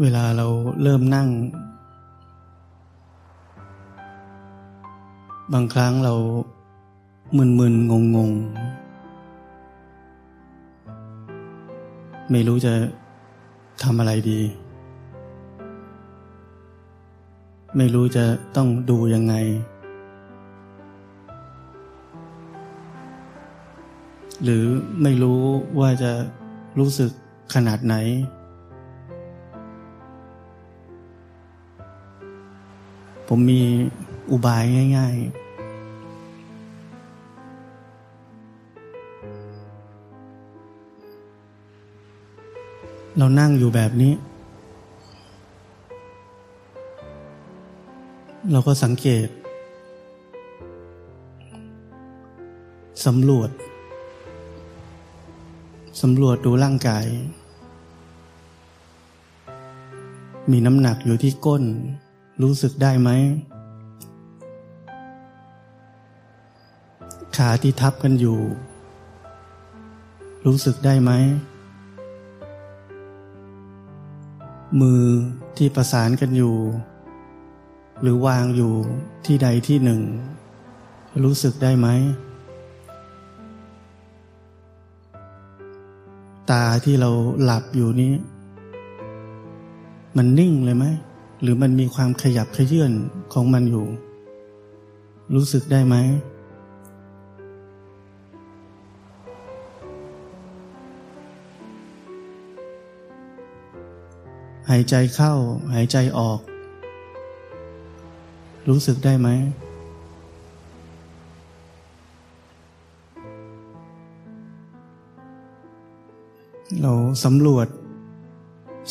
เวลาเราเริ่มนั่ง บางครั้งเรามึนๆงงๆ ไม่รู้จะทำอะไรดี ไม่รู้จะต้องดูยังไง หรือไม่รู้ว่าจะรู้สึกขนาดไหน ผมมีอุบายง่าย ๆเรานั่งอยู่แบบนี้ เราก็สังเกตสำรวจสำรวจดูร่างกาย มีน้ำหนักอยู่ที่ก้น รู้สึกได้ไหม ขาที่ทับกันอยู่ รู้สึกได้ไหม มือที่ประสานกันอยู่ หรือวางอยู่ที่ใดที่หนึ่ง รู้สึกได้ไหม ตาที่เราหลับอยู่นี้ มันนิ่งเลยไหม หรือมันมีความขยับขยื่นของมันอยู่ รู้สึกได้ไหม หายใจเข้า หายใจออก รู้สึกได้ไหมเราสำรวจ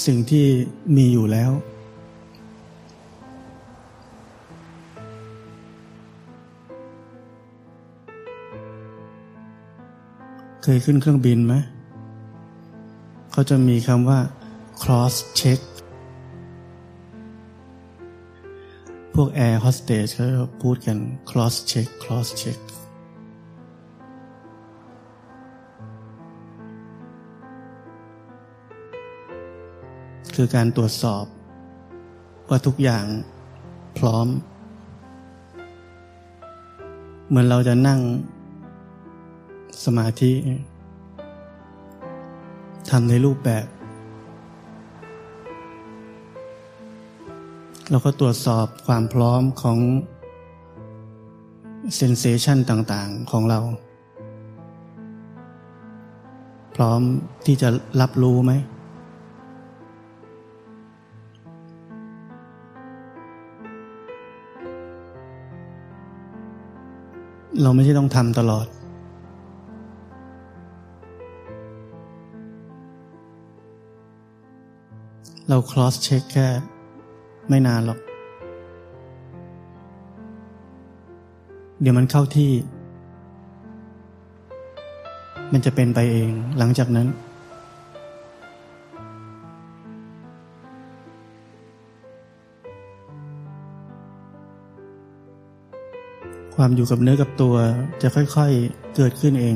สิ่งที่มีอยู่แล้ว เคยขึ้นเครื่องบินไหมเขาจะมีคำว่า cross check พวกแอร์โฮสเตสเขาพูดกัน cross check cross check คือการตรวจสอบ ว่าทุกอย่างพร้อม เหมือนเราจะนั่ง สมาธิทำในรูปแบบ เราก็ตรวจสอบความพร้อมของเซนเซชันต่างๆของเรา พร้อมที่จะรับรู้ไหม เราไม่ใช่ต้องทำตลอด เรา cross check แค่ไม่นานหรอก เดี๋ยวมันเข้าที่ มันจะเป็นไปเองหลังจากนั้น ความอยู่กับเนื้อกับตัวจะค่อยๆเกิดขึ้นเอง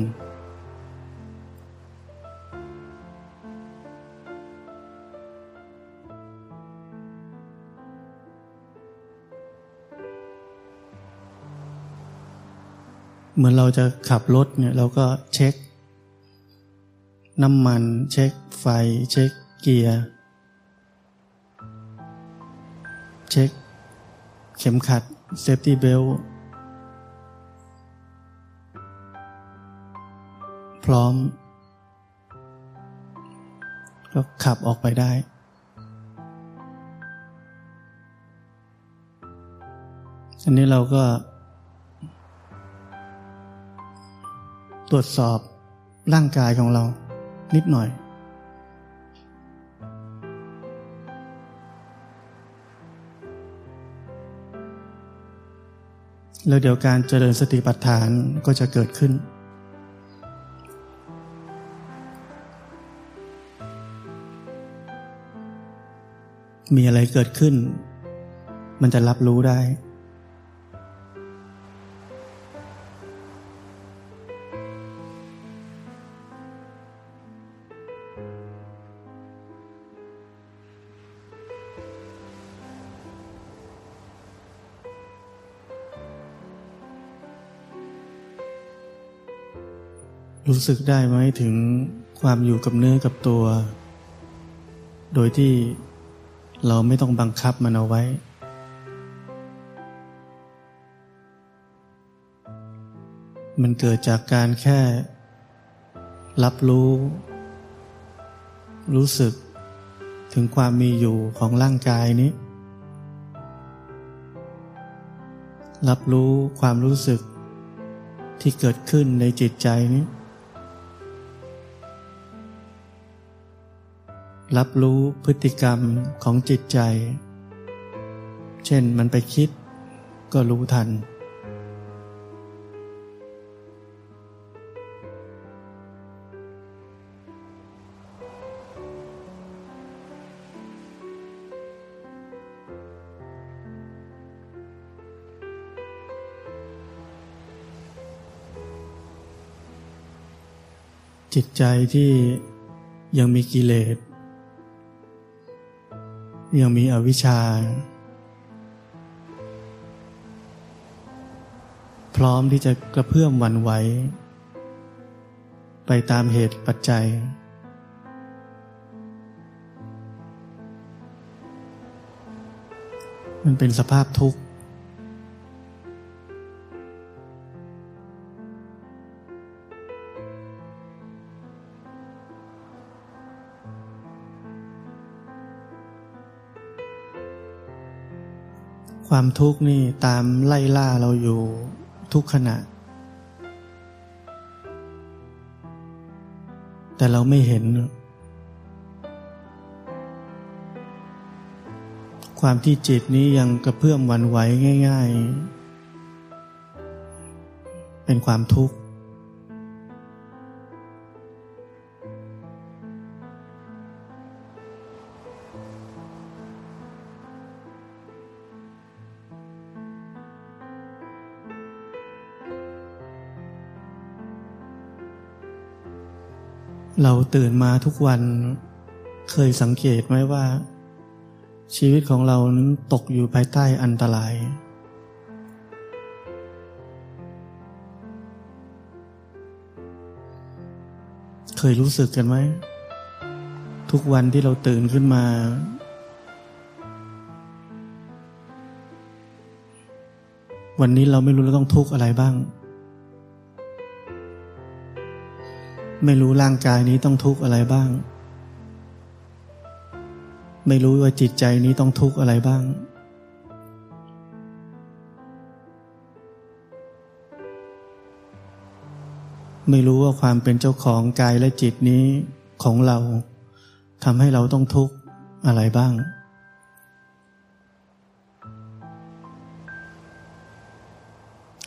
เหมือนเราจะขับรถเนี่ยเราก็เช็ค น้ำมัน เช็คไฟ เช็คเกียร์ เช็ค เข็มขัด safety belt พร้อม ก็ขับออกไปได้ อันนี้เราก็ ตรวจสอบร่างกายของเรานิดหน่อย แล้วเดี๋ยวการเจริญสติปัฏฐานก็จะเกิดขึ้น มีอะไรเกิดขึ้น มันจะรับรู้ได้ รู้สึกได้ไหมถึงความอยู่กับเนื้อกับตัว โดยที่เราไม่ต้องบังคับมันเอาไว้ มันเกิดจากการแค่ รับรู้ รู้สึกถึงความมีอยู่ของร่างกายนี้ รับรู้ความรู้สึกที่เกิดขึ้นในจิตใจนี้ รับรู้พฤติกรรมของจิตใจ เช่นมันไปคิดก็รู้ทัน จิตใจที่ยังมีกิเลส ยังมีอวิชชา พร้อมที่จะกระเพื่อมวันไหวไปตามเหตุปัจจัย มันเป็นสภาพทุกข์ ความทุกข์นี่ตามไล่ล่าเราอยู่ทุกขณะ แต่เราไม่เห็น ความที่จิตนี้ยังกระเพื่อมวันไหวง่าย ๆ เป็นความทุกข์ เราตื่นมาทุกวันเคยสังเกตไหมว่า ชีวิตของเรานั้นตกอยู่ภายใต้อันตราย เคยรู้สึกกันไหม ทุกวันที่เราตื่นขึ้นมา วันนี้เราไม่รู้เราต้องทุกข์อะไรบ้าง ไม่รู้ร่างกายนี้ต้องทุกข์อะไรบ้าง ไม่รู้ว่าจิตใจนี้ต้องทุกข์อะไรบ้าง ไม่รู้ว่าความเป็นเจ้าของกายและจิตนี้ของเราทำให้เราต้องทุกข์อะไรบ้าง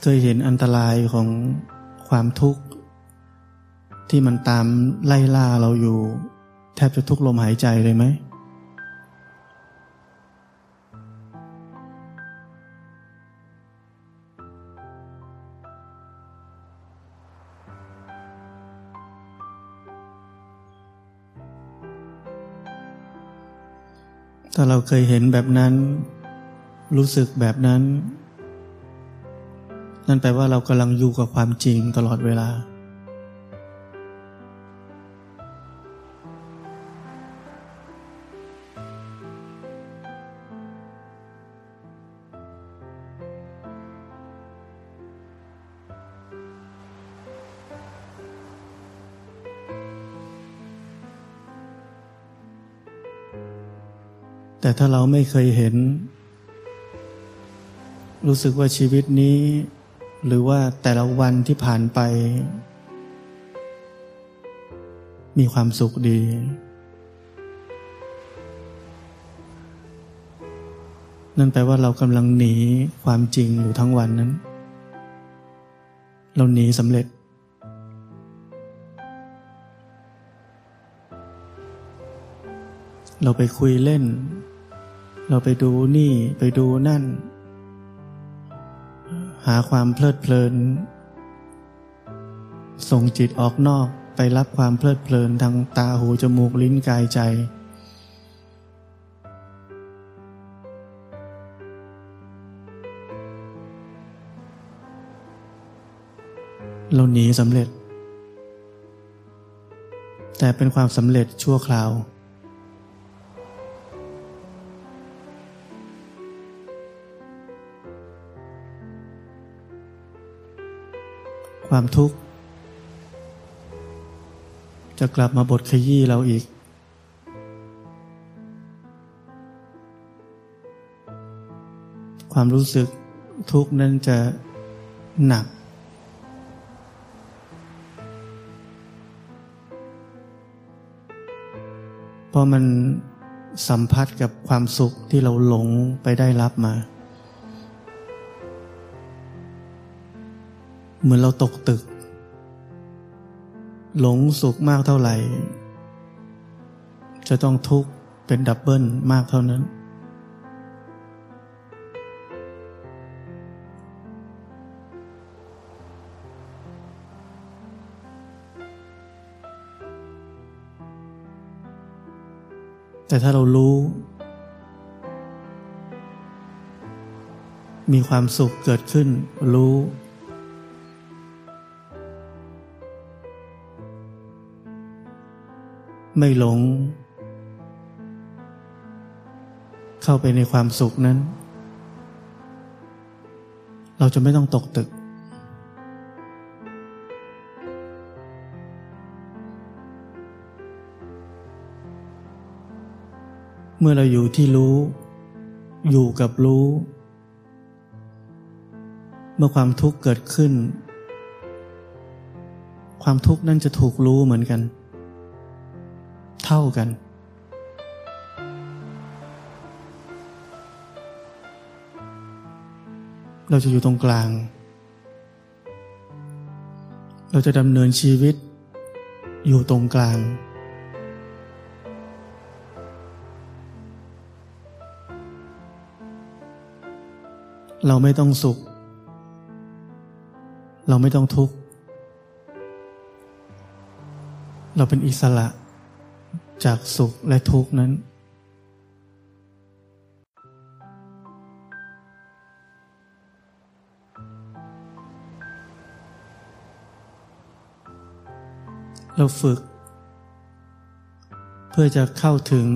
เคยเห็นอันตรายของความทุกข์ ที่มันตามไล่ล่าเราอยู่ แทบจะทุกลมหายใจเลยไหม ถ้าเราเคยเห็นแบบนั้น รู้สึกแบบนั้น นั่นแปลว่าเรากำลังอยู่กับความจริงตลอดเวลา แต่ถ้าเราไม่เคยเห็น รู้สึกว่าชีวิตนี้ หรือว่าแต่ละวันที่ผ่านไป มีความสุขดี นั่นแปลว่าเรากำลังหนีความจริงอยู่ทั้งวันนั้น เราหนีสำเร็จเราไปคุยเล่น เราไปดูนี่ไปดูนั่น หาความเพลิดเพลิน ส่งจิตออกนอกไปรับความเพลิดเพลินทางตาหูจมูกลิ้นกายใจ เราหนีสำเร็จ แต่เป็นความสำเร็จชั่วคราว ความทุกข์ จะกลับมาบทขยี้เราอีก ความรู้สึกทุกข์นั้นจะหนัก เพราะมันสัมพัทธ์กับความสุขที่เราหลงไปได้รับมา เหมือนเราตกตึก หลงสุขมากเท่าไหร่ จะต้องทุกข์เป็นดับเบิลมากเท่านั้น แต่ถ้าเรารู้ มีความสุขเกิดขึ้นรู้ ไม่หลง เข้าไปในความสุขนั้น เราจะไม่ต้องตกตึก เมื่อเราอยู่ที่รู้ อยู่กับรู้ เมื่อความทุกข์เกิดขึ้น ความทุกข์นั่นจะถูกรู้เหมือนกัน เท่ากัน เราจะอยู่ตรงกลาง เราจะดำเนินชีวิต อยู่ตรงกลาง เราไม่ต้องสุข เราไม่ต้องทุกข์ เราเป็นอิสระ จากสุขและทุกข์นั้น เราฝึก เพื่อจะเข้าถึง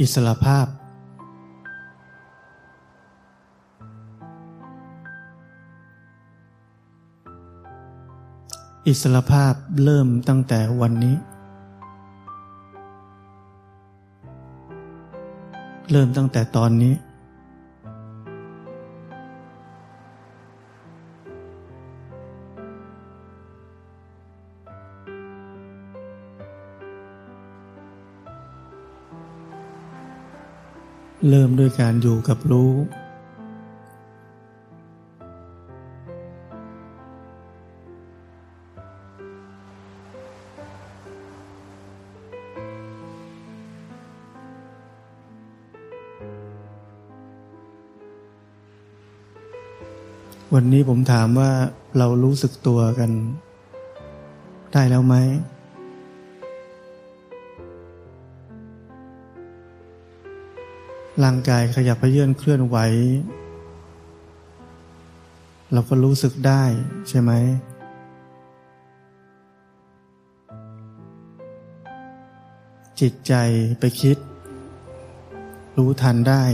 อิสระภาพ อิสระภาพเริ่มตั้งแต่วันนี้ เริ่มตั้งแต่ตอนนี้ เริ่มด้วยการอยู่กับรู้ วันนี้ผมถามว่าเรารู้สึกตัวกัน ได้แล้วไหม ร่างกายขยับไปเยื่อนเคลื่อนไหว เราก็รู้สึกได้ใช่ไหม จิตใจไปคิด รู้ทันได้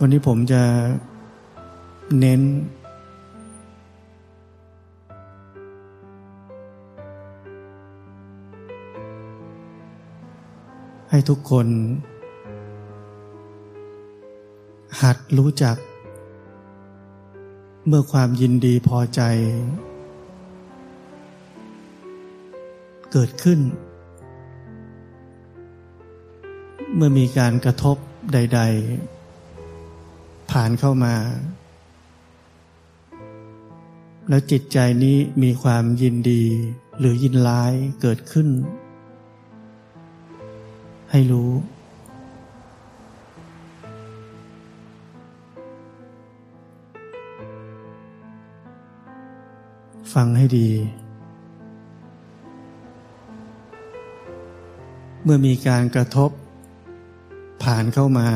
วันนี้ผมจะเน้น ให้ทุกคน หัดรู้จัก เมื่อความยินดีพอใจ เกิดขึ้น เมื่อมีการกระทบใด ๆ ผ่านเข้ามา แล้วจิตใจนี้มีความยินดีหรือยินร้ายเกิดขึ้น ให้รู้ ฟังให้ดีเมื่อมีการกระทบ ผ่านเข้ามา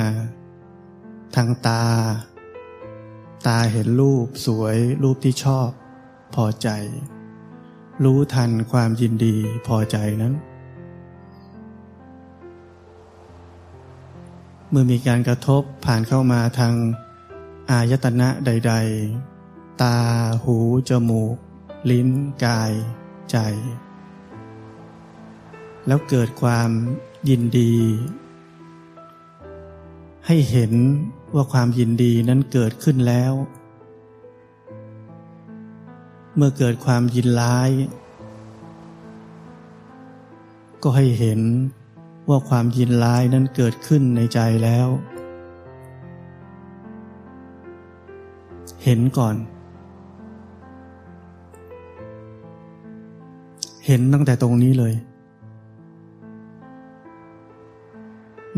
ทางตา ตาเห็นรูปสวยรูปที่ชอบ พอใจ รู้ทันความยินดีพอใจนั้น เมื่อมีการกระทบผ่านเข้ามาทางอายตนะใด ๆ ตา หู จมูก ลิ้น กาย ใจ แล้วเกิดความยินดี ให้เห็นว่าความยินดีนั้นเกิดขึ้นแล้ว เมื่อเกิดความยินร้าย ก็ให้เห็นว่าความยินร้ายนั้นเกิดขึ้นในใจแล้ว เห็นก่อน เห็นตั้งแต่ตรงนี้เลย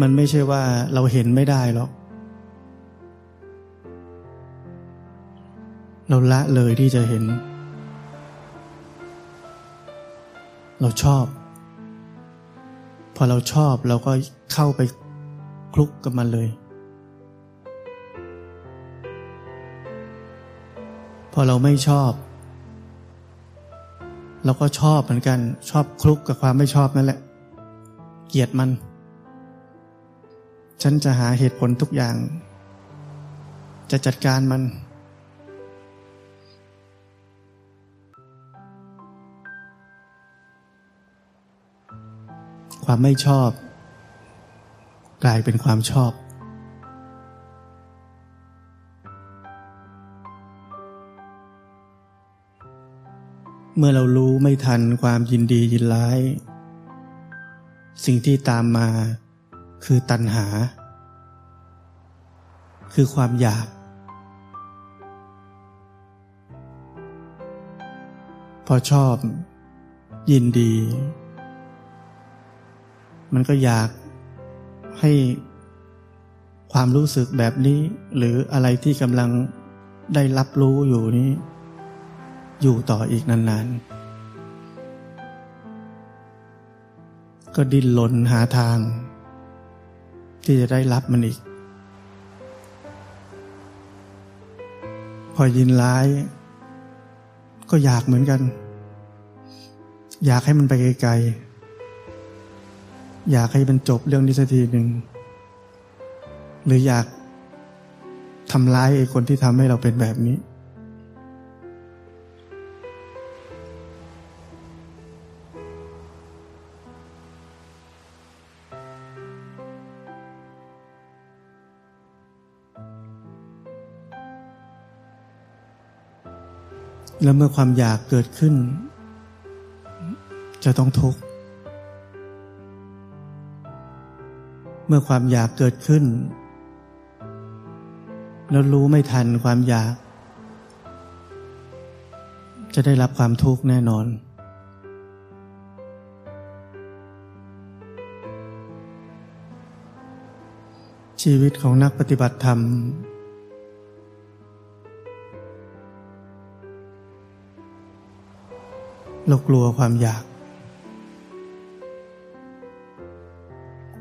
มันไม่ใช่ว่าเราเห็นไม่ได้หรอกเราละเลยที่จะเห็น เราชอบ พอเราชอบเราก็เข้าไปคลุกกับมันเลย พอเราไม่ชอบ เราก็ชอบเหมือนกัน ชอบคลุกกับความไม่ชอบนั่นแหละ เกลียดมัน ฉันจะหาเหตุผลทุกอย่าง จะจัดการมัน ความไม่ชอบ กลายเป็นความชอบ เมื่อเรารู้ไม่ทันความยินดียินร้าย สิ่งที่ตามมา คือตัณหา คือความอยาก พอชอบ ยินดี มันก็อยากให้ความรู้สึกแบบนี้ หรืออะไรที่กำลังได้รับรู้อยู่นี้ อยู่ต่ออีกนานๆก็ดิ้นรนหาทาง ที่จะได้รับมันอีก พอยินร้าย ก็อยากเหมือนกัน อยากให้มันไปไกลๆอยากให้มันจบเรื่องนี้สักทีหนึ่งหรืออยากทำร้ายไอ้คนที่ทำให้เราเป็นแบบนี้ แล้วเมื่อความอยากเกิดขึ้น จะต้องทุกข์ เมื่อความอยากเกิดขึ้น แล้วรู้ไม่ทันความอยาก จะได้รับความทุกข์แน่นอน ชีวิตของนักปฏิบัติธรรม เรากลัวความอยาก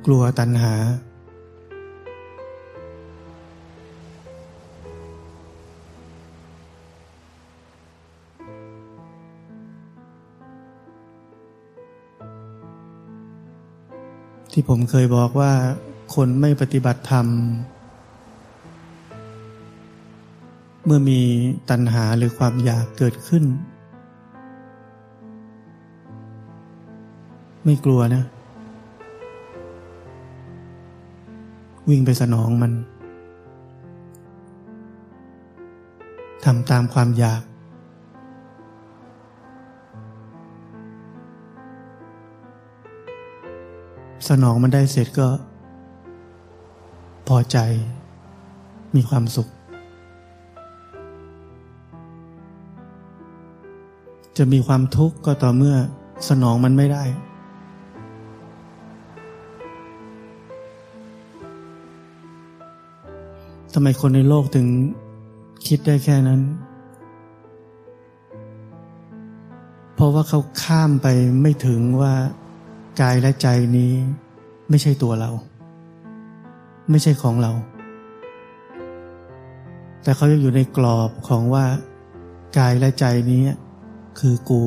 กลัวตัณหา ที่ผมเคยบอกว่าคนไม่ปฏิบัติธรรม เมื่อมีตัณหาหรือความอยากเกิดขึ้น ไม่กลัวนะ วิ่งไปสนองมันทำตามความอยาก สนองมันได้เสร็จก็ พอใจมีความสุข จะมีความทุกข์ก็ต่อเมื่อสนองมันไม่ได้ำไมคนในโลกถึงคิดได้แค่นั้น เพราะว่าเขาข้ามไปไม่ถึงว่ากายและใจนี้ไม่ใช่ตัวเรา ไม่ใช่ของเรา แต่เขายังอยู่ในกรอบของว่ากายและใจนี้คือกู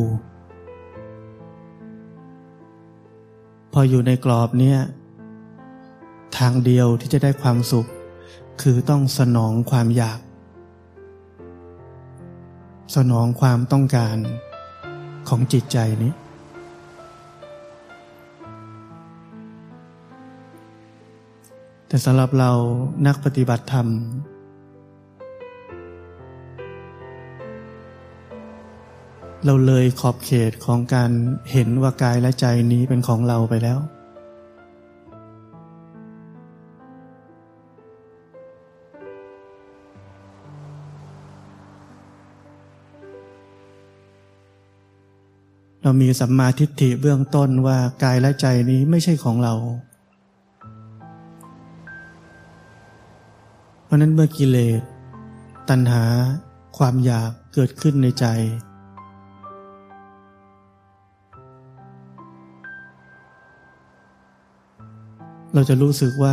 พออยู่ในกรอบเนี้ยทางเดียวที่จะได้ความสุข คือต้องสนองความอยาก สนองความต้องการของจิตใจนี้ แต่สำหรับเรานักปฏิบัติธรรม เราเลยขอบเขตของการเห็นว่ากายและใจนี้เป็นของเราไปแล้ว เรามีสัมมาทิฏฐิเบื้องต้นว่ากายและใจนี้ไม่ใช่ของเรา เพราะนั้นเมื่อกิเลส ตัณหา ความอยากเกิดขึ้นในใจ เราจะรู้สึกว่า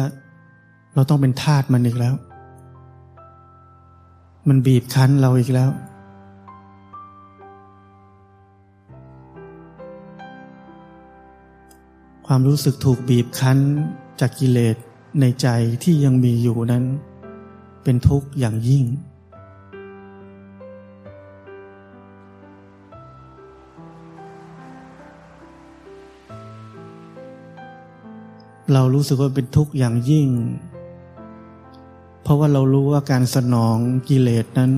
เราต้องเป็นทาสมันอีกแล้ว มันบีบคั้นเราอีกแล้ว ความรู้สึกถูกบีบคั้นจากกิเลสในใจที่ยังมีอยู่นั้น เป็นทุกข์อย่างยิ่ง เรารู้สึกว่าเป็นทุกข์อย่างยิ่ง เพราะว่าเรารู้ว่าการสนองกิเลสนั้น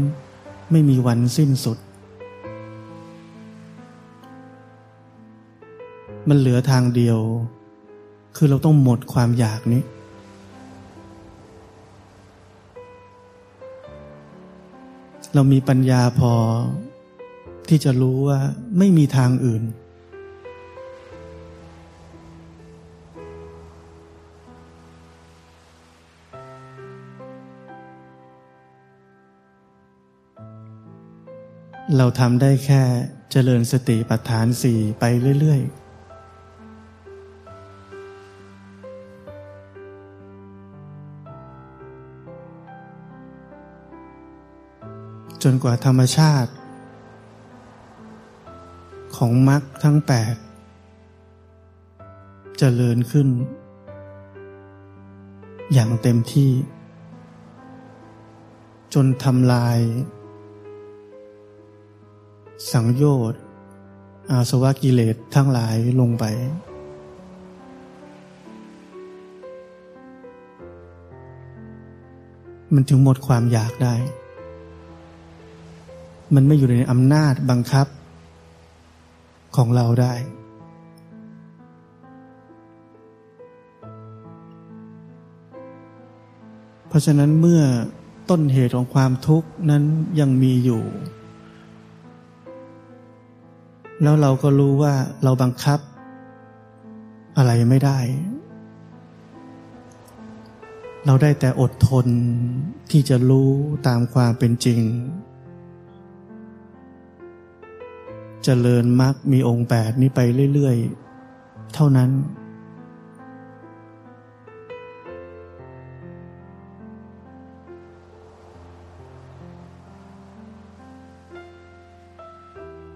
ไม่มีวันสิ้นสุด มันเหลือทางเดียว คือเราต้องหมดความอยากนี้ เรามีปัญญาพอที่จะรู้ว่าไม่มีทางอื่น เราทำได้แค่เจริญสติปัฏฐานสี่ไปเรื่อย ๆ จนกว่าธรรมชาติ ของมรรคทั้งแปดจเจริญขึ้น อย่างเต็มที่ จนทำลาย สังโยชน์ อาสวะกิเลสทั้งหลายลงไปมันถึงหมดความอยากได้ มันไม่อยู่ในอำนาจบังคับของเราได้ เพราะฉะนั้นเมื่อต้นเหตุของความทุกข์นั้นยังมีอยู่ แล้วเราก็รู้ว่าเราบังคับ อะไรไม่ได้ เราได้แต่อดทนที่จะรู้ตามความเป็นจริง เจริญมรรคมีองค์แปดนี้ไปเรื่อยๆ เท่านั้น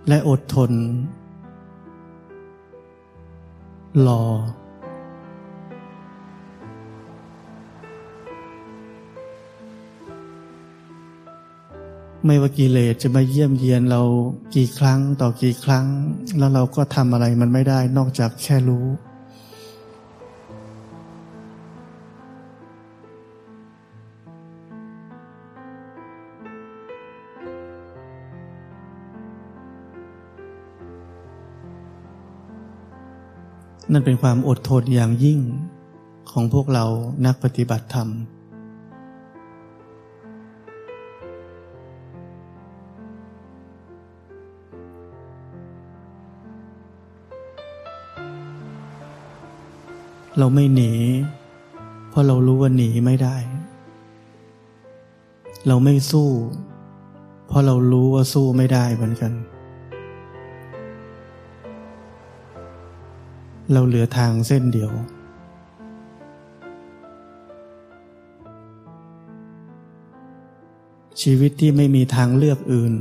และอดทน รอ ไม่ว่ากิเลสจะมาเยี่ยมเยียนเรากี่ครั้งต่อกี่ครั้ง แล้วเราก็ทำอะไรมันไม่ได้นอกจากแค่รู้ นั่นเป็นความอดทนอย่างยิ่งของพวกเรานักปฏิบัติธรรม เราไม่หนี เพราะเรารู้ว่าหนีไม่ได้ เราไม่สู้ เพราะเรารู้ว่าสู้ไม่ได้เหมือนกัน เราเหลือทางเส้นเดียว ชีวิตที่ไม่มีทางเลือกอื่น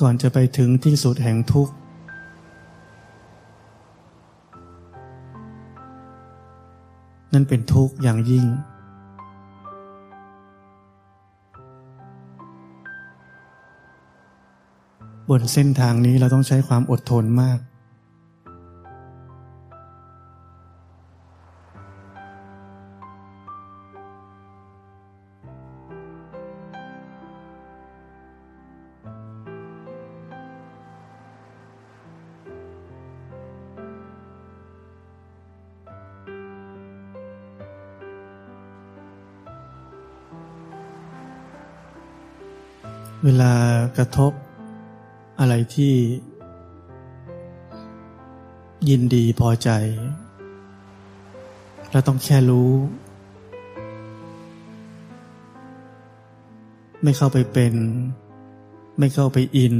ก่อนจะไปถึงที่สุดแห่งทุกข์ นั่นเป็นทุกข์อย่างยิ่ง บนเส้นทางนี้เราต้องใช้ความอดทนมาก กระทบ อะไรที่ ยินดีพอใจ เราต้องแค่รู้ ไม่เข้าไปเป็น ไม่เข้าไปอิน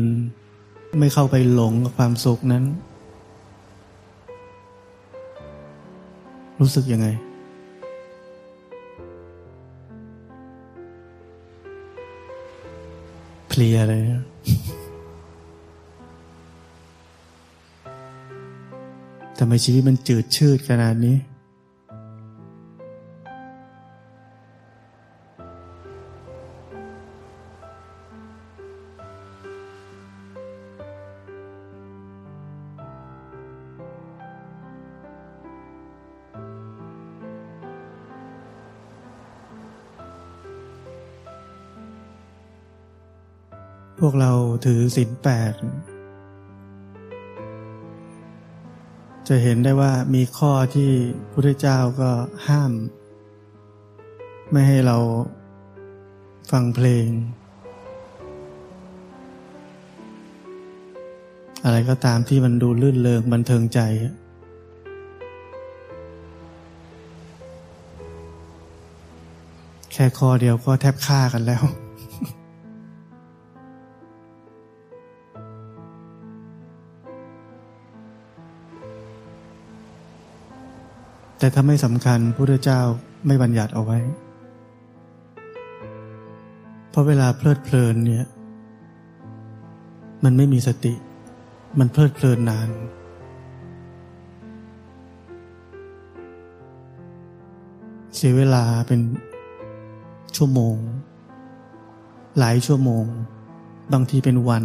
ไม่เข้าไปหลงกับความสุขนั้น รู้สึกยังไง ลียเลยทำไมชีวิตมันจืดชืดขนาดนี้ ถือศีลแปดจะเห็นได้ว่ามีข้อที่พระเจ้าก็ห้าม ไม่ให้เราฟังเพลง อะไรก็ตามที่มันดูลื่นเลงบันเทิงใจ แค่ข้อเดียวก็แทบฆ่ากันแล้ว แต่ถ้าไม่สำคัญพระเจ้าไม่บัญญัติเอาไว้ เพราะเวลาเพลิดเพลินเนี่ย มันไม่มีสติ มันเพลิดเพลินนาน เสียเวลาเป็นชั่วโมง หลายชั่วโมง บางทีเป็นวัน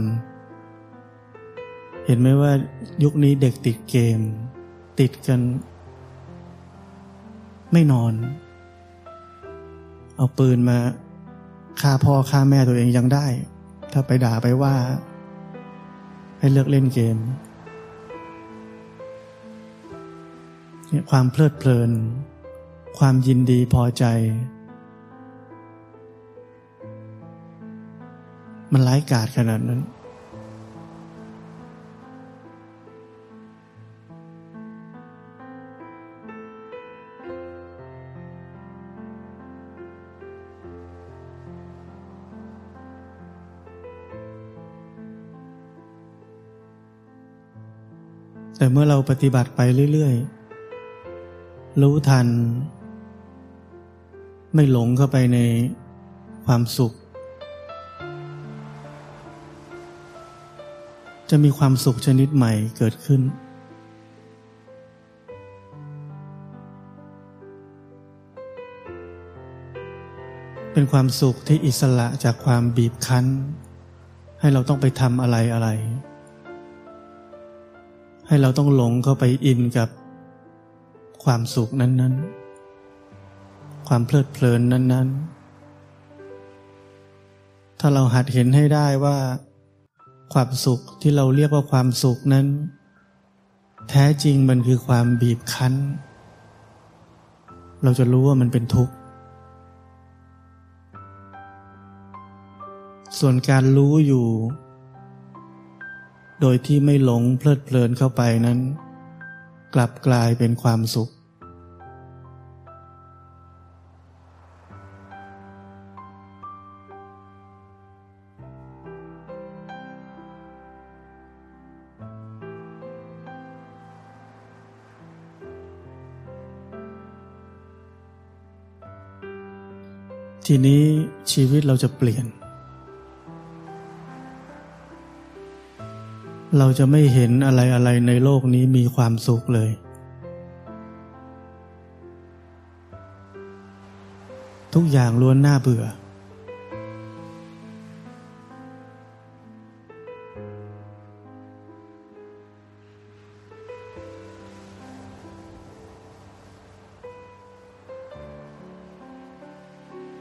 เห็นไหมว่ายุคนี้เด็กติดเกม ติดกัน ไม่นอน เอาปืนมาฆ่าพ่อฆ่าแม่ตัวเองยังได้ ถ้าไปด่าไปว่า ให้เลิกเล่นเกมเนี่ยความเพลิดเพลิน ความยินดีพอใจ มันร้ายกาจขนาดนั้น แต่เมื่อเราปฏิบัติไปเรื่อยๆ รู้ทัน ไม่หลงเข้าไปในความสุข จะมีความสุขชนิดใหม่เกิดขึ้น เป็นความสุขที่อิสระจากความบีบคั้น ให้เราต้องไปทำอะไรอะไร ให้เราต้องหลงเข้าไปอินกับความสุขนั้น ๆ ความเพลิดเพลินนั้น ๆ ถ้าเราหัดเห็นให้ได้ว่า ความสุขที่เราเรียกว่าความสุขนั้น แท้จริงมันคือความบีบคั้น เราจะรู้ว่ามันเป็นทุกข์ ส่วนการรู้อยู่ โดยที่ไม่หลงเพลิดเพลินเข้าไปนั้น กลับกลายเป็นความสุข ทีนี้ชีวิตเราจะเปลี่ยน เราจะไม่เห็นอะไรอะไรในโลกนี้มีความสุขเลย ทุกอย่างล้วนน่าเบื่อ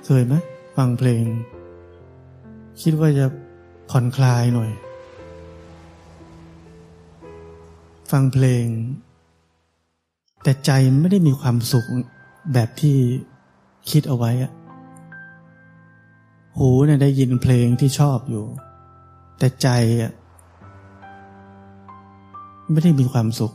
เคยไหมฟังเพลง คิดว่าจะผ่อนคลายหน่อย ฟังเพลง แต่ใจไม่ได้มีความสุขแบบที่คิดเอาไว้อะหูเนี่ยได้ยินเพลงที่ชอบอยู่ แต่ใจอะไม่ได้มีความสุข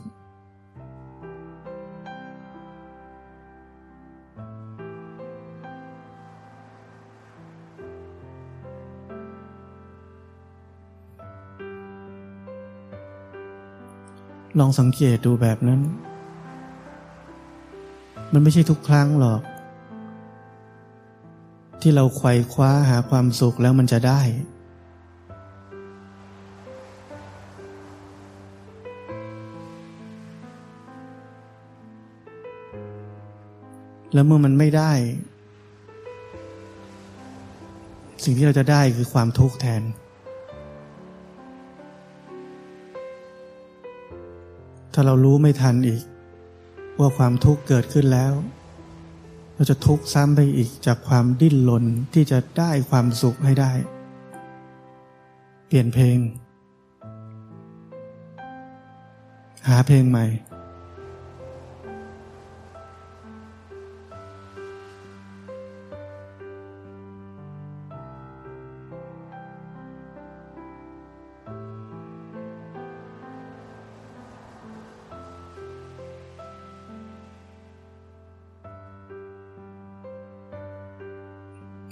ลองสังเกตดูแบบนั้น มันไม่ใช่ทุกครั้งหรอก ที่เราไขว่คว้าหาความสุขแล้วมันจะได้ แล้วเมื่อมันไม่ได้ สิ่งที่เราจะได้คือความทุกข์แทน ถ้าเรารู้ไม่ทันอีก ว่าความทุกข์เกิดขึ้นแล้ว เราจะทุกข์ซ้ำไปอีกจากความดิ้นรนที่จะได้ความสุขให้ได้ เปลี่ยนเพลง หาเพลงใหม่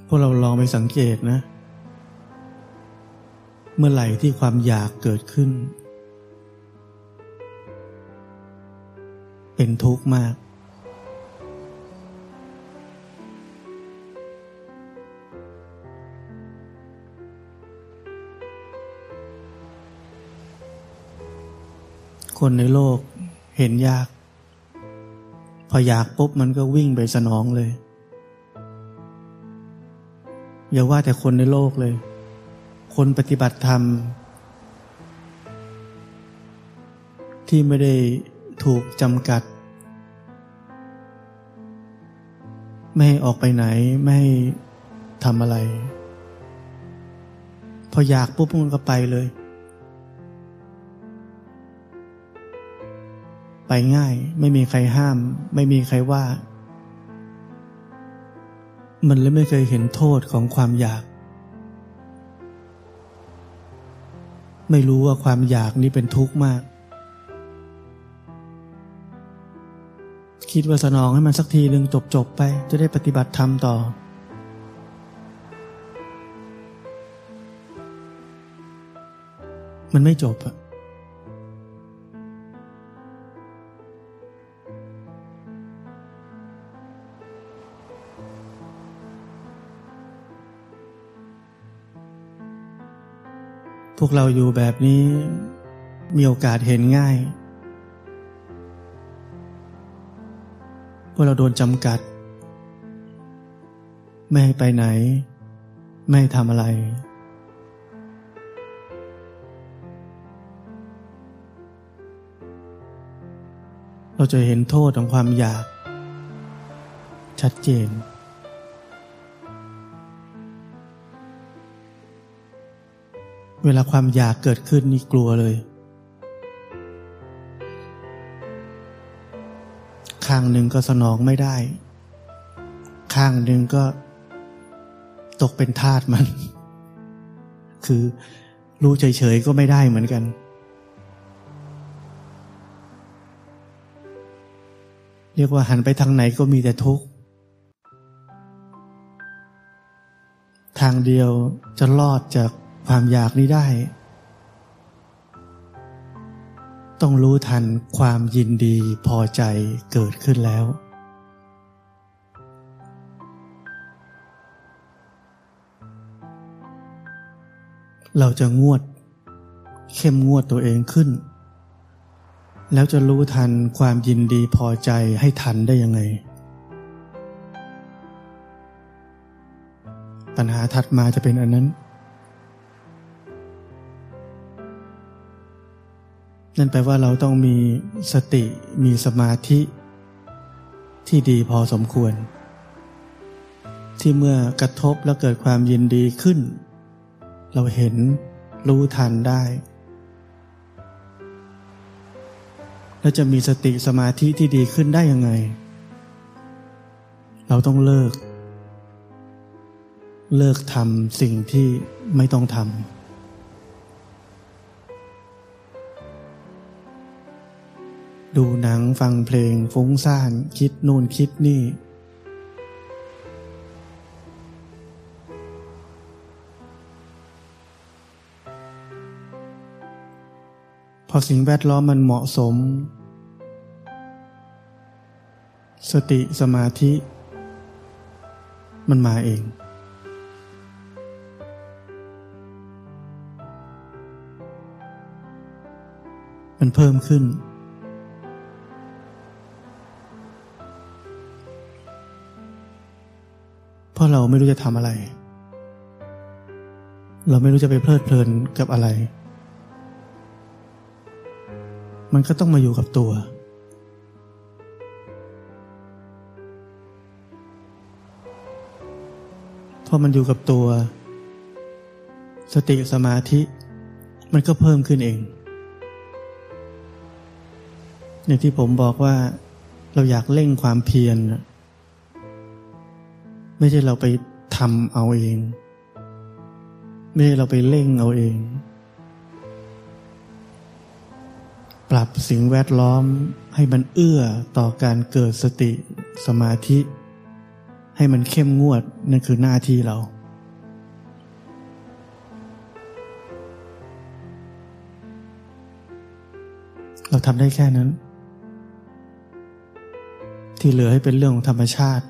พวกเราลองไปสังเกตนะ เมื่อไหร่ที่ความอยากเกิดขึ้น เป็นทุกข์มาก คนในโลกเห็นยาก พออยากปุ๊บมันก็วิ่งไปสนองเลย อย่าว่าแต่คนในโลกเลย คนปฏิบัติธรรม ที่ไม่ได้ถูกจำกัด ไม่ให้ออกไปไหนไม่ให้ทำอะไร พออยากปุ๊บมันก็ไปเลย ไปง่ายไม่มีใครห้าม ไม่มีใครว่า มันเลยไม่เคยเห็นโทษของความอยาก ไม่รู้ว่าความอยากนี้เป็นทุกข์มาก คิดว่าสนองให้มันสักทีหนึ่งจบๆไป จะได้ปฏิบัติธรรมต่อ มันไม่จบอะ วกเราอยู่แบบนี้ มีโอกาสเห็นง่ายว่าเราโดนจำกัด ไม่ให้ไปไหน ไม่ให้ทำอะไร เราจะเห็นโทษของความอยาก ชัดเจน เวลาความอยากเกิดขึ้นนี่กลัวเลย ข้างหนึ่งก็สนองไม่ได้ ข้างหนึ่งก็ตกเป็นทาสมัน คือรู้เฉยๆก็ไม่ได้เหมือนกัน เรียกว่าหันไปทางไหนก็มีแต่ทุกข์ ทางเดียวจะรอดจาก ความอยากนี้ได้ ต้องรู้ทันความยินดีพอใจเกิดขึ้นแล้ว เราจะงวด เข้มงวดตัวเองขึ้น แล้วจะรู้ทันความยินดีพอใจให้ทันได้ยังไงปัญหาถัดมาจะเป็นอันนั้น นั่นแปลว่าเราต้องมีสติมีสมาธิที่ดีพอสมควร ที่เมื่อกระทบแล้วเกิดความยินดีขึ้น เราเห็นรู้ทันได้ แล้วจะมีสติสมาธิที่ดีขึ้นได้ยังไง เราต้องเลิก เลิกทำสิ่งที่ไม่ต้องทำ ดูหนังฟังเพลงฟุ้งซ่านคิดนู่นคิดนี่ พอสิ่งแวดล้อมมันเหมาะสม สติสมาธิ มันมาเองมันเพิ่มขึ้น ราะเราไม่รู้จะทำอะไร เราไม่รู้จะไปเพลิดเพลินกับอะไร มันก็ต้องมาอยู่กับตัว พอมันอยู่กับตัว สติสมาธิ มันก็เพิ่มขึ้นเอง อย่างที่ผมบอกว่าเราอยากเร่งความเพียร ไม่ใช่เราไปทำเอาเอง ไม่ใช่เราไปเร่งเอาเอง ปรับสิ่งแวดล้อมให้มันเอื้อต่อการเกิดสติสมาธิ ให้มันเข้มงวดนั่นคือหน้าที่เราเราทำได้แค่นั้น ที่เหลือให้เป็นเรื่องของธรรมชาติ